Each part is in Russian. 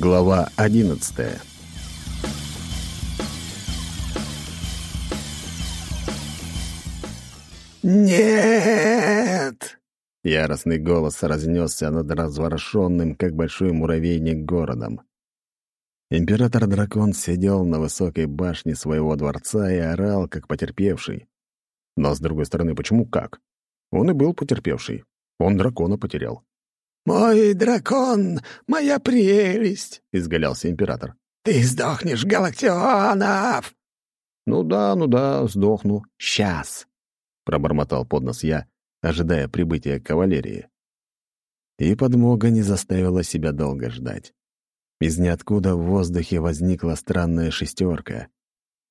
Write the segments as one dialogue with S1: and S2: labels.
S1: Глава одиннадцатая
S2: «Нет!»
S1: Яростный голос разнесся над разворошенным, как большой муравейник, городом. Император-дракон сидел на высокой башне своего дворца и орал, как потерпевший. Но, с другой стороны, почему как? Он и был потерпевший. Он дракона потерял.
S2: «Мой дракон, моя прелесть!»
S1: — изгалялся император.
S2: «Ты сдохнешь, Галактионов!»
S1: «Ну да, ну да, сдохну. Сейчас!» — пробормотал под нос я, ожидая прибытия кавалерии. И подмога не заставила себя долго ждать. Из ниоткуда в воздухе возникла странная шестерка.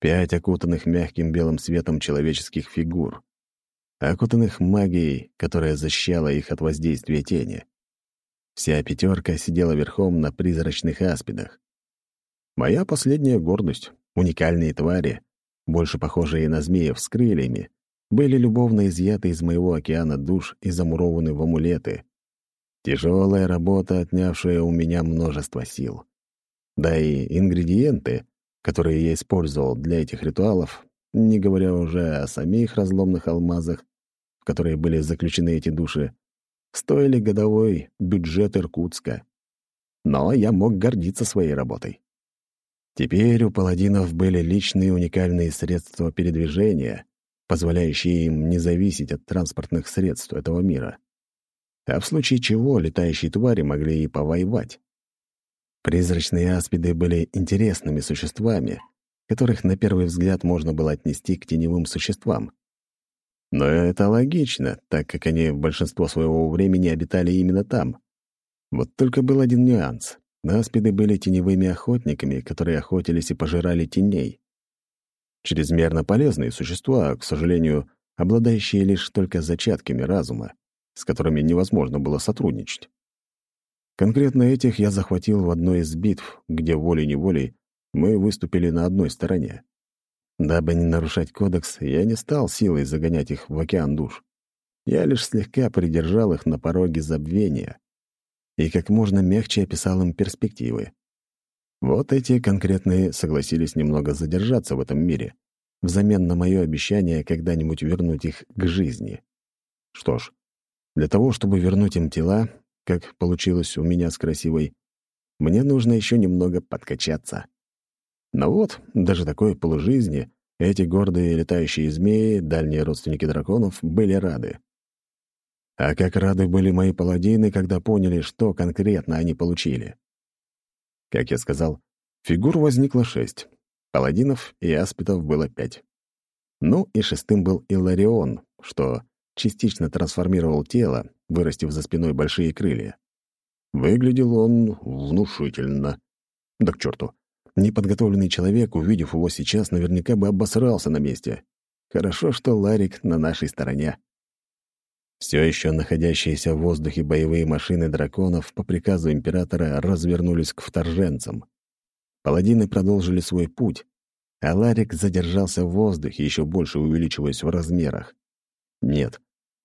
S1: Пять окутанных мягким белым светом человеческих фигур, окутанных магией, которая защищала их от воздействия тени. Вся пятерка сидела верхом на призрачных аспидах. Моя последняя гордость — уникальные твари, больше похожие на змеев с крыльями, были любовно изъяты из моего океана душ и замурованы в амулеты. Тяжелая работа, отнявшая у меня множество сил. Да и ингредиенты, которые я использовал для этих ритуалов, не говоря уже о самих разломных алмазах, в которые были заключены эти души, стоили годовой бюджет Иркутска. Но я мог гордиться своей работой. Теперь у паладинов были личные уникальные средства передвижения, позволяющие им не зависеть от транспортных средств этого мира. А в случае чего летающие твари могли и повоевать. Призрачные аспиды были интересными существами, которых на первый взгляд можно было отнести к теневым существам. Но это логично, так как они большинство своего времени обитали именно там. Вот только был один нюанс. Аспиды были теневыми охотниками, которые охотились и пожирали теней. Чрезмерно полезные существа, к сожалению, обладающие лишь только зачатками разума, с которыми невозможно было сотрудничать. Конкретно этих я захватил в одной из битв, где волей-неволей мы выступили на одной стороне. Дабы не нарушать кодекс, я не стал силой загонять их в океан душ. Я лишь слегка придержал их на пороге забвения и как можно мягче описал им перспективы. Вот эти конкретные согласились немного задержаться в этом мире, взамен на мое обещание когда-нибудь вернуть их к жизни. Что ж, для того, чтобы вернуть им тела, как получилось у меня с красивой, мне нужно еще немного подкачаться. Но вот, даже такой полужизни, эти гордые летающие змеи, дальние родственники драконов, были рады. А как рады были мои паладины, когда поняли, что конкретно они получили. Как я сказал, фигур возникло шесть. Паладинов и аспитов было пять. Ну и шестым был Иларион, что частично трансформировал тело, вырастив за спиной большие крылья. Выглядел он внушительно. Да к черту. Неподготовленный человек, увидев его сейчас, наверняка бы обосрался на месте. Хорошо, что Ларик на нашей стороне. Все еще находящиеся в воздухе боевые машины драконов по приказу императора развернулись к вторженцам. Паладины продолжили свой путь, а Ларик задержался в воздухе, еще больше увеличиваясь в размерах. Нет,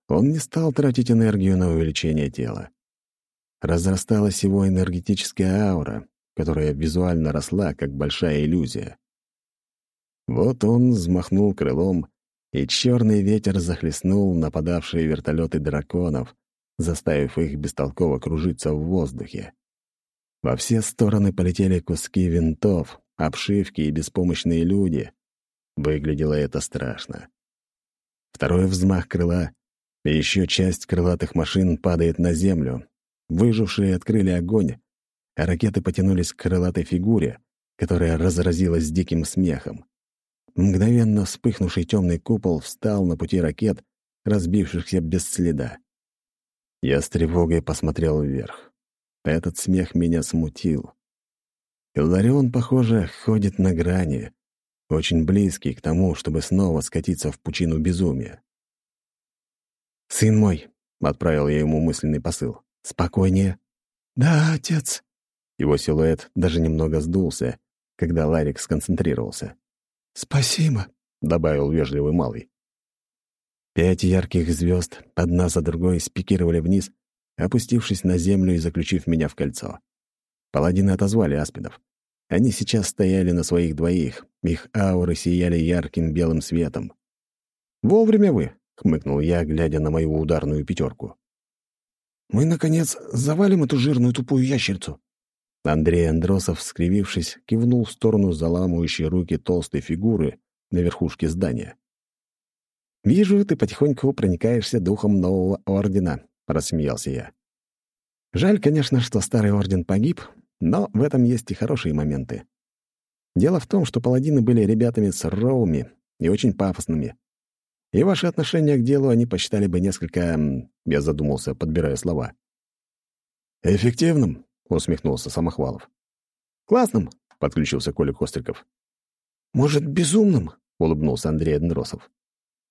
S1: он не стал тратить энергию на увеличение тела. Разрасталась его энергетическая аура, которая визуально росла, как большая иллюзия. Вот он взмахнул крылом, и черный ветер захлестнул нападавшие вертолеты драконов, заставив их бестолково кружиться в воздухе. Во все стороны полетели куски винтов, обшивки и беспомощные люди. Выглядело это страшно. Второй взмах крыла, и еще часть крылатых машин падает на землю. Выжившие открыли огонь, ракеты потянулись к крылатой фигуре, которая разразилась диким смехом. Мгновенно вспыхнувший темный купол встал на пути ракет, разбившихся без следа. Я с тревогой посмотрел вверх. Этот смех меня смутил. Иларион, похоже, ходит на грани, очень близкий к тому, чтобы снова скатиться в пучину безумия. «Сын мой», — отправил я ему мысленный посыл, — «спокойнее».
S2: «Да, отец»,
S1: его силуэт даже немного сдулся, когда Ларик сконцентрировался.
S2: «Спасибо», —
S1: добавил вежливый малый. Пять ярких звезд, одна за другой, спикировали вниз, опустившись на землю и заключив меня в кольцо. Паладины отозвали аспидов. Они сейчас стояли на своих двоих, их ауры сияли ярким белым светом. «Вовремя вы!» — хмыкнул я, глядя на мою ударную пятерку.
S2: «Мы, наконец, завалим эту жирную тупую ящерицу!»
S1: Андрей Андросов, скривившись, кивнул в сторону заламывающей руки толстой фигуры на верхушке здания. «Вижу, ты потихоньку проникаешься духом нового ордена», — рассмеялся я. «Жаль, конечно, что старый орден погиб, но в этом есть и хорошие моменты. Дело в том, что паладины были ребятами с роуми и очень пафосными. И ваши отношения к делу они посчитали бы несколько... Я задумался, подбирая слова.
S2: «Эффективным?»
S1: — усмехнулся Самохвалов. «Классным!» — подключился Коля Костриков.
S2: «Может, безумным?»
S1: — улыбнулся Андрей Андросов.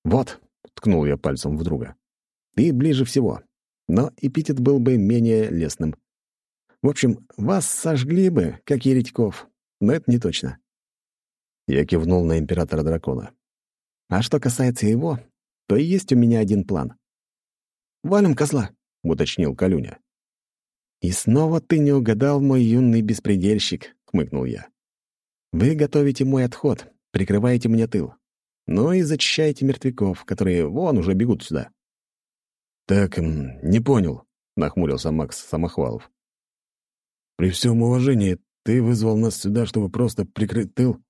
S1: «Вот», — ткнул я пальцем в друга. «Ты ближе всего, но эпитет был бы менее лестным. В общем, вас сожгли бы, как еретиков, но это не точно». Я кивнул на императора дракона. «А что касается его, то есть у меня один план».
S2: «Валим козла», —
S1: уточнил Калюня. «И снова ты не угадал, мой юный беспредельщик», — хмыкнул я. «Вы готовите мой отход, прикрываете мне тыл. Ну и зачищаете мертвяков, которые вон уже бегут сюда».
S2: «Так, не понял», — нахмурился Макс Самохвалов. «При всем уважении, ты вызвал нас сюда, чтобы просто прикрыть тыл?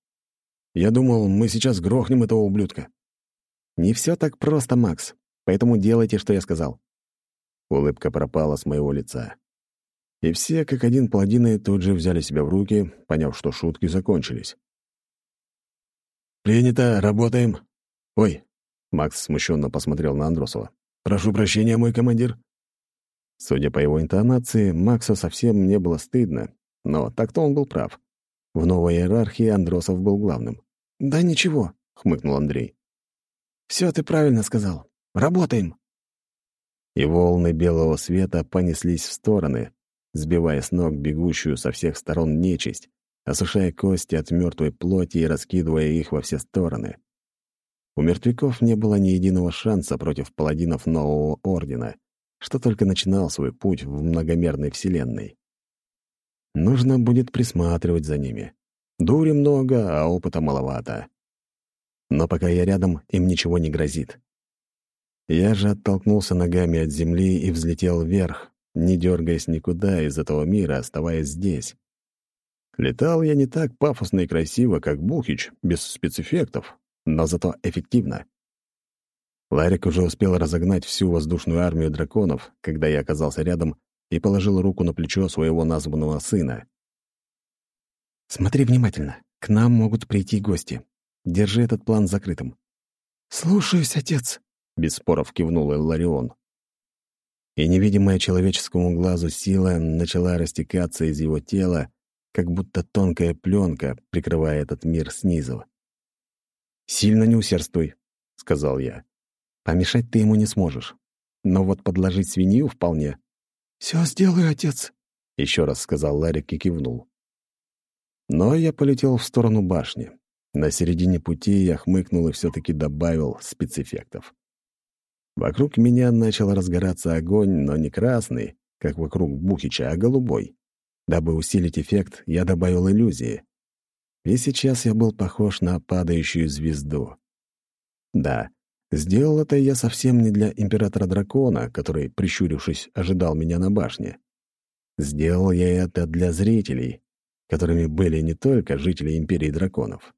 S2: Я думал, мы сейчас грохнем этого ублюдка».
S1: «Не все так просто, Макс, поэтому делайте, что я сказал». Улыбка пропала с моего лица. И все, как один паладины, тут же взяли себя в руки, поняв, что шутки закончились.
S2: «Принято, работаем».
S1: «Ой», — Макс смущенно посмотрел на Андросова.
S2: «Прошу прощения, мой командир».
S1: Судя по его интонации, Максу совсем не было стыдно, но так-то он был прав. В новой иерархии Андросов был главным.
S2: «Да ничего», — хмыкнул Андрей. «Все ты правильно сказал. Работаем».
S1: И волны белого света понеслись в стороны, сбивая с ног бегущую со всех сторон нечисть, осушая кости от мертвой плоти и раскидывая их во все стороны. У мертвяков не было ни единого шанса против паладинов нового ордена, что только начинал свой путь в многомерной вселенной. Нужно будет присматривать за ними. Дури много, а опыта маловато. Но пока я рядом, им ничего не грозит. Я же оттолкнулся ногами от земли и взлетел вверх, не дергаясь никуда из этого мира, оставаясь здесь. Летал я не так пафосно и красиво, как Бухич, без спецэффектов, но зато эффективно. Ларик уже успел разогнать всю воздушную армию драконов, когда я оказался рядом и положил руку на плечо своего названного сына. «Смотри внимательно. К нам могут прийти гости. Держи этот план закрытым».
S2: «Слушаюсь, отец», —
S1: без споров кивнул Элларион и невидимая человеческому глазу сила начала растекаться из его тела, как будто тонкая пленка, прикрывая этот мир снизу. «Сильно не усердствуй», — сказал я. «Помешать ты ему не сможешь. Но вот подложить свинью вполне».
S2: «Все сделаю, отец», —
S1: еще раз сказал Ларик и кивнул. Но я полетел в сторону башни. На середине пути я хмыкнул и все таки добавил спецэффектов. Вокруг меня начал разгораться огонь, но не красный, как вокруг Бухича, а голубой. Дабы усилить эффект, я добавил иллюзии. И сейчас я был похож на падающую звезду. Да, сделал это я совсем не для императора-дракона, который, прищурившись, ожидал меня на башне. Сделал я это для зрителей, которыми были не только жители Империи драконов.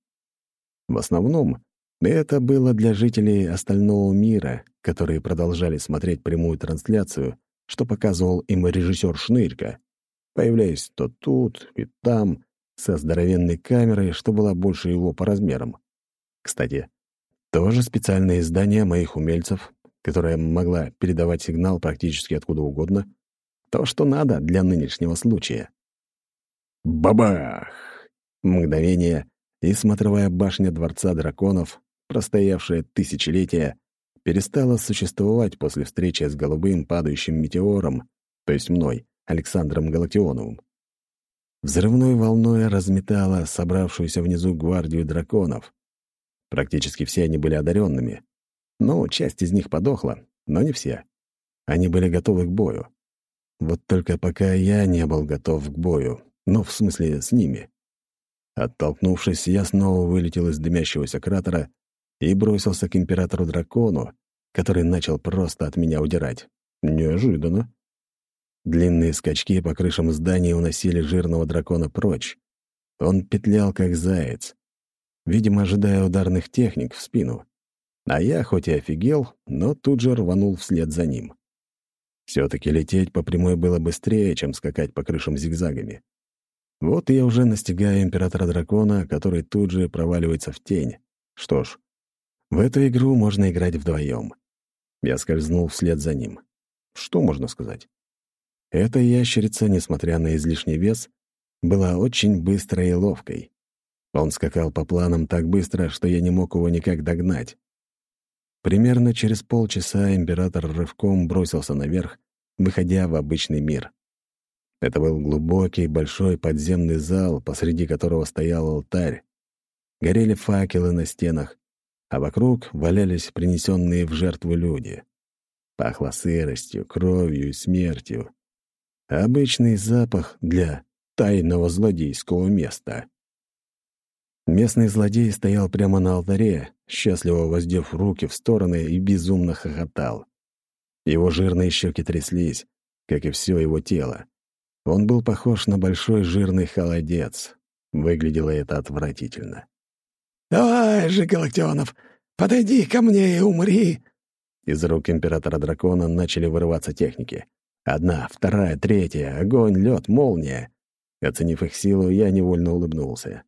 S1: В основном это было для жителей остального мира, которые продолжали смотреть прямую трансляцию, что показывал им режиссер Шнырька, появляясь то тут и там, со здоровенной камерой, что была больше его по размерам. Кстати, тоже специальное издание моих умельцев, которое могла передавать сигнал практически откуда угодно, то, что надо для нынешнего случая. Бабах! Мгновение, и смотровая башня Дворца Драконов простоявшая тысячелетия, перестала существовать после встречи с голубым падающим метеором, то есть мной, Александром Галактионовым. Взрывной волной разметала собравшуюся внизу гвардию драконов. Практически все они были одаренными. Ну, часть из них подохла, но не все. Они были готовы к бою. Вот только пока я не был готов к бою, Ну, в смысле, с ними. Оттолкнувшись, я снова вылетел из дымящегося кратера и бросился к императору-дракону, который начал просто от меня удирать. Неожиданно. Длинные скачки по крышам зданий уносили жирного дракона прочь. Он петлял, как заяц, видимо, ожидая ударных техник в спину. А я, хоть и офигел, но тут же рванул вслед за ним. Все-таки лететь по прямой было быстрее, чем скакать по крышам зигзагами. Вот я уже настигаю императора-дракона, который тут же проваливается в тень. Что ж, в эту игру можно играть вдвоем. Я скользнул вслед за ним. Что можно сказать? Эта ящерица, несмотря на излишний вес, была очень быстрой и ловкой. Он скакал по планам так быстро, что я не мог его никак догнать. Примерно через полчаса император рывком бросился наверх, выходя в обычный мир. Это был глубокий, большой подземный зал, посреди которого стоял алтарь. Горели факелы на стенах, а вокруг валялись принесенные в жертву люди. Пахло сыростью, кровью и смертью. Обычный запах для тайного злодейского места. Местный злодей стоял прямо на алтаре, счастливо воздев руки в стороны и безумно хохотал. Его жирные щеки тряслись, как и все его тело. Он был похож на большой жирный холодец. Выглядело это отвратительно.
S2: «Давай же, Галактионов, подойди ко мне и умри!»
S1: Из рук императора дракона начали вырываться техники. Одна, вторая, третья, огонь, лед, молния. Оценив их силу, я невольно улыбнулся.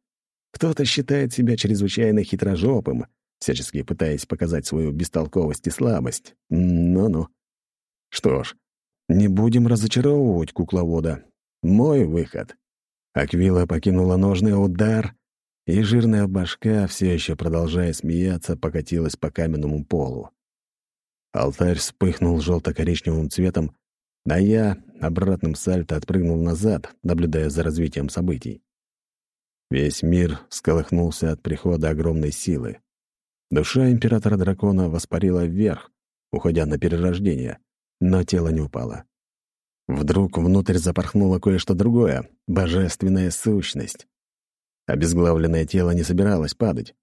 S1: Кто-то считает себя чрезвычайно хитрожопым, всячески пытаясь показать свою бестолковость и слабость. Ну-ну. Что ж, не будем разочаровывать кукловода. Мой выход. Аквила покинула ножный удар, и жирная башка, все еще продолжая смеяться, покатилась по каменному полу. Алтарь вспыхнул желто-коричневым цветом, а я обратным сальто отпрыгнул назад, наблюдая за развитием событий. Весь мир сколыхнулся от прихода огромной силы. Душа императора-дракона воспарила вверх, уходя на перерождение, но тело не упало. Вдруг внутрь запорхнуло кое-что другое — божественная сущность. Обезглавленное тело не собиралось падать.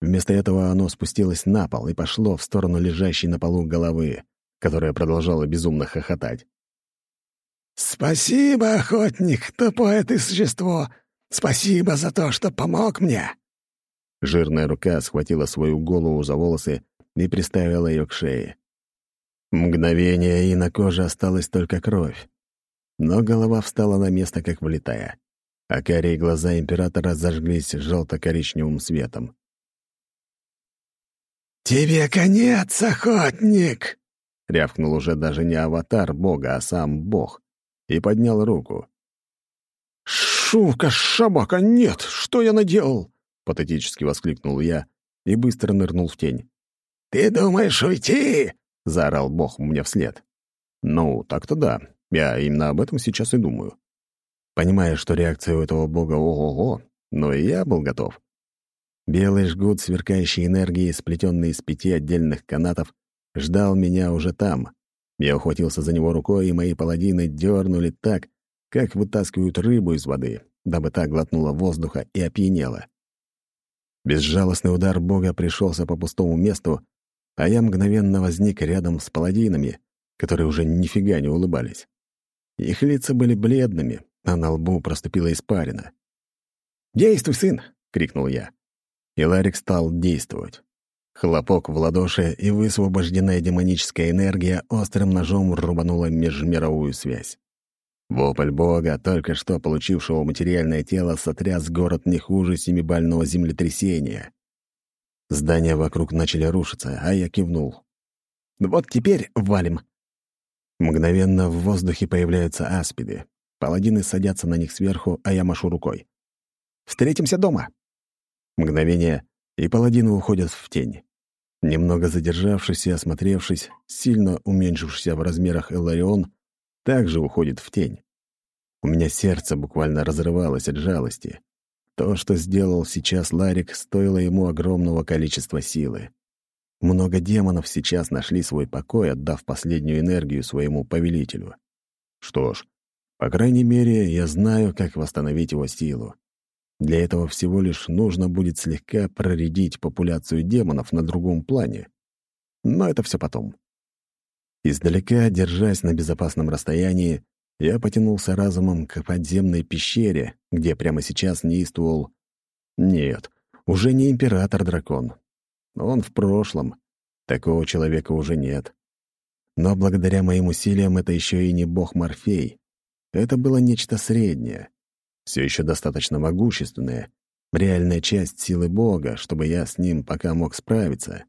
S1: Вместо этого оно спустилось на пол и пошло в сторону лежащей на полу головы, которая продолжала безумно хохотать.
S2: «Спасибо, охотник, тупое ты существо! Спасибо за то, что помог мне!»
S1: Жирная рука схватила свою голову за волосы и приставила ее к шее. Мгновение, и на коже осталась только кровь. Но голова встала на место, как влетая, а карие глаза императора зажглись желто-коричневым светом.
S2: «Тебе конец, охотник!»
S1: — рявкнул уже даже не аватар бога, а сам бог, и поднял руку.
S2: «Шука, шабака, нет! Что я наделал?»
S1: — патетически воскликнул я и быстро нырнул в тень.
S2: «Ты думаешь уйти?»
S1: — заорал бог мне вслед. «Ну, так-то да. Я именно об этом сейчас и думаю. Понимая, что реакция у этого бога ого-го, но и я был готов. Белый жгут сверкающей энергии, сплетенный из пяти отдельных канатов, ждал меня уже там. Я ухватился за него рукой, и мои паладины дернули так, как вытаскивают рыбу из воды, дабы та глотнула воздуха и опьянела. Безжалостный удар бога пришелся по пустому месту, а я мгновенно возник рядом с паладинами, которые уже нифига не улыбались. Их лица были бледными, а на лбу проступила испарина.
S2: «Действуй, сын!» — крикнул я.
S1: И Ларик стал действовать. Хлопок в ладоши и высвобожденная демоническая энергия острым ножом рубанула межмировую связь. Вопль бога, только что получившего материальное тело, сотряс город не хуже семибального землетрясения. Здания вокруг начали рушиться, а я кивнул.
S2: «Вот теперь валим!»
S1: Мгновенно в воздухе появляются аспиды. Паладины садятся на них сверху, а я машу рукой.
S2: «Встретимся дома!»
S1: Мгновение, и паладины уходят в тень. Немного задержавшись и осмотревшись, сильно уменьшившийся в размерах Эларион также уходит в тень. У меня сердце буквально разрывалось от жалости. То, что сделал сейчас Ларик, стоило ему огромного количества силы. Много демонов сейчас нашли свой покой, отдав последнюю энергию своему повелителю. Что ж, По крайней мере, я знаю, как восстановить его силу. Для этого всего лишь нужно будет слегка проредить популяцию демонов на другом плане. Но это все потом. Издалека, держась на безопасном расстоянии, я потянулся разумом к подземной пещере, где прямо сейчас неистовал... Нет, уже не император-дракон. Он в прошлом. Такого человека уже нет. Но благодаря моим усилиям это еще и не бог Морфей. Это было нечто среднее. Все еще достаточно могущественное. Реальная часть силы бога, чтобы я с ним пока мог справиться.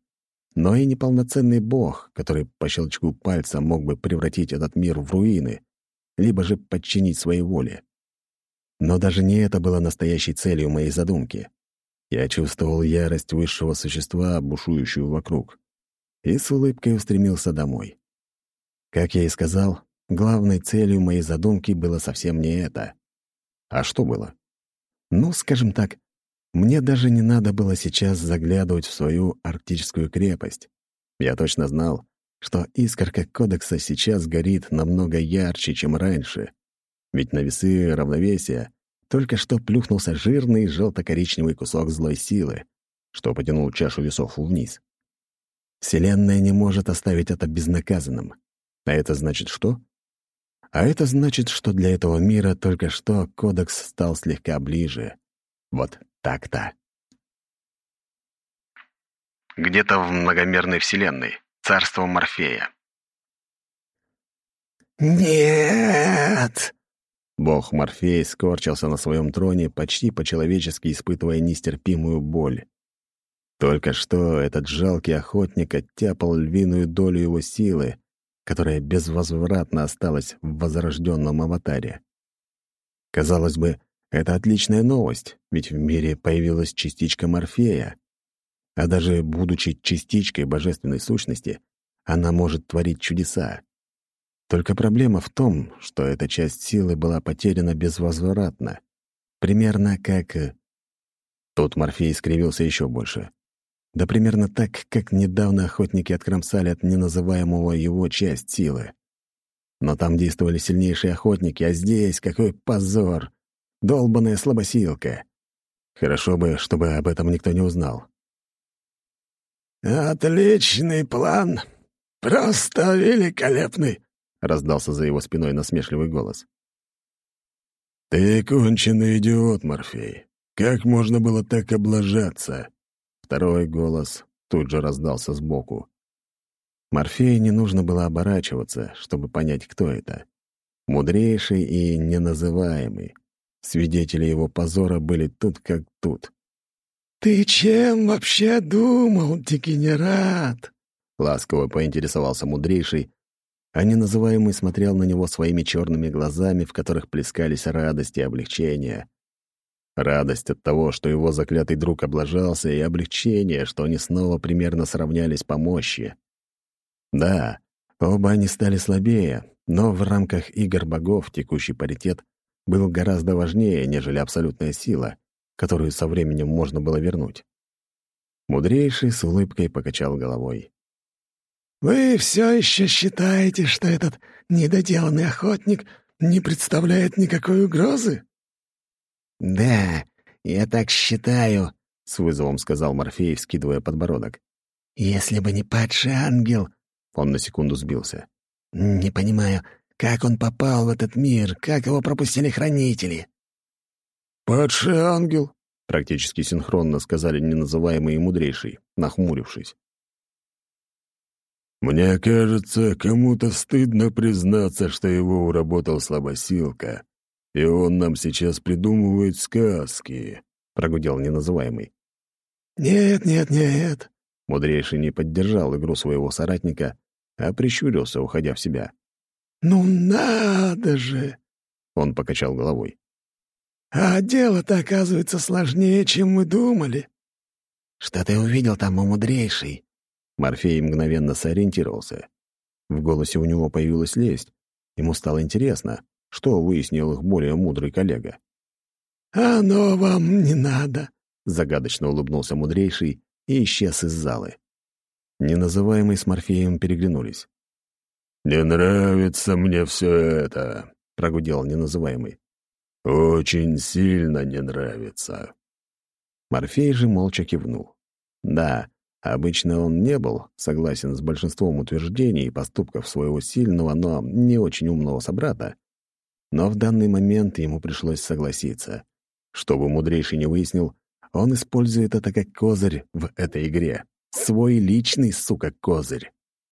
S1: Но и неполноценный бог, который по щелчку пальца мог бы превратить этот мир в руины, либо же подчинить своей воле. Но даже не это было настоящей целью моей задумки. Я чувствовал ярость высшего существа, бушующую вокруг, и с улыбкой устремился домой. Как я и сказал, главной целью моей задумки было совсем не это. А что было? Ну, скажем так, мне даже не надо было сейчас заглядывать в свою арктическую крепость. Я точно знал, что искорка кодекса сейчас горит намного ярче, чем раньше. Ведь на весы равновесия только что плюхнулся жирный желто-коричневый кусок злой силы, что потянул чашу весов вниз. Вселенная не может оставить это безнаказанным. А это значит что? А это значит, что для этого мира только что кодекс стал слегка ближе. Вот так-то. Где-то в многомерной вселенной. Царство Морфея.
S2: «Нет!»
S1: Бог Морфей скорчился на своем троне, почти по-человечески испытывая нестерпимую боль. Только что этот жалкий охотник оттяпал львиную долю его силы, которая безвозвратно осталась в возрожденном аватаре. Казалось бы, это отличная новость, ведь в мире появилась частичка Морфея. А даже будучи частичкой божественной сущности, она может творить чудеса. Только проблема в том, что эта часть силы была потеряна безвозвратно. Примерно как... Э, Тут Морфей скривился еще больше. Да примерно так, как недавно охотники откромсали от неназываемого его часть силы. Но там действовали сильнейшие охотники, а здесь какой позор! Долбаная слабосилка. Хорошо бы, чтобы об этом никто не узнал.
S2: «Отличный план! Просто великолепный!»
S1: — раздался за его спиной насмешливый голос.
S2: «Ты конченый идиот, Морфей. Как можно было так облажаться?»
S1: Второй голос тут же раздался сбоку. Морфею не нужно было оборачиваться, чтобы понять, кто это. Мудрейший и неназываемый. Свидетели его позора были тут как тут.
S2: «Ты чем вообще думал, дегенерат?»
S1: Ласково поинтересовался мудрейший, а неназываемый смотрел на него своими черными глазами, в которых плескались радость и облегчение. Радость от того, что его заклятый друг облажался, и облегчение, что они снова примерно сравнялись по мощи. Да, оба они стали слабее, но в рамках игр богов текущий паритет был гораздо важнее, нежели абсолютная сила, которую со временем можно было вернуть. Мудрейший с улыбкой покачал головой.
S2: «Вы все еще считаете, что этот недоделанный охотник не представляет никакой угрозы?»
S3: «Да, я так считаю», — с вызовом сказал Морфей, скидывая подбородок. «Если бы не падший ангел...» Он на секунду сбился. «Не понимаю, как он попал в этот мир, как его пропустили хранители?»
S2: «Падший ангел», —
S1: практически синхронно сказали неназываемый и мудрейший, нахмурившись.
S2: «Мне кажется, кому-то стыдно признаться, что его уработал слабосилка, и он нам сейчас придумывает сказки», — прогудел неназываемый.
S3: «Нет, нет, нет».
S1: Мудрейший не поддержал игру своего соратника, а прищурился, уходя в себя.
S3: «Ну надо же!»
S1: — он покачал головой.
S3: «А дело-то оказывается сложнее, чем мы думали». «Что ты увидел там, у мудрейший?»
S1: Морфей мгновенно сориентировался. В голосе у него появилась лесть. Ему стало интересно, что выяснил их более мудрый коллега.
S3: «Оно вам не надо», —
S1: загадочно улыбнулся мудрейший и исчез из залы. Неназываемый с Морфеем переглянулись.
S2: «Не нравится мне все это», —
S1: прогудел неназываемый.
S2: «Очень сильно не нравится».
S1: Морфей же молча кивнул. Да, обычно он не был согласен с большинством утверждений и поступков своего сильного, но не очень умного собрата. Но в данный момент ему пришлось согласиться. Чтобы мудрейший не выяснил, он использует это как козырь в этой игре. Свой личный, сука, козырь.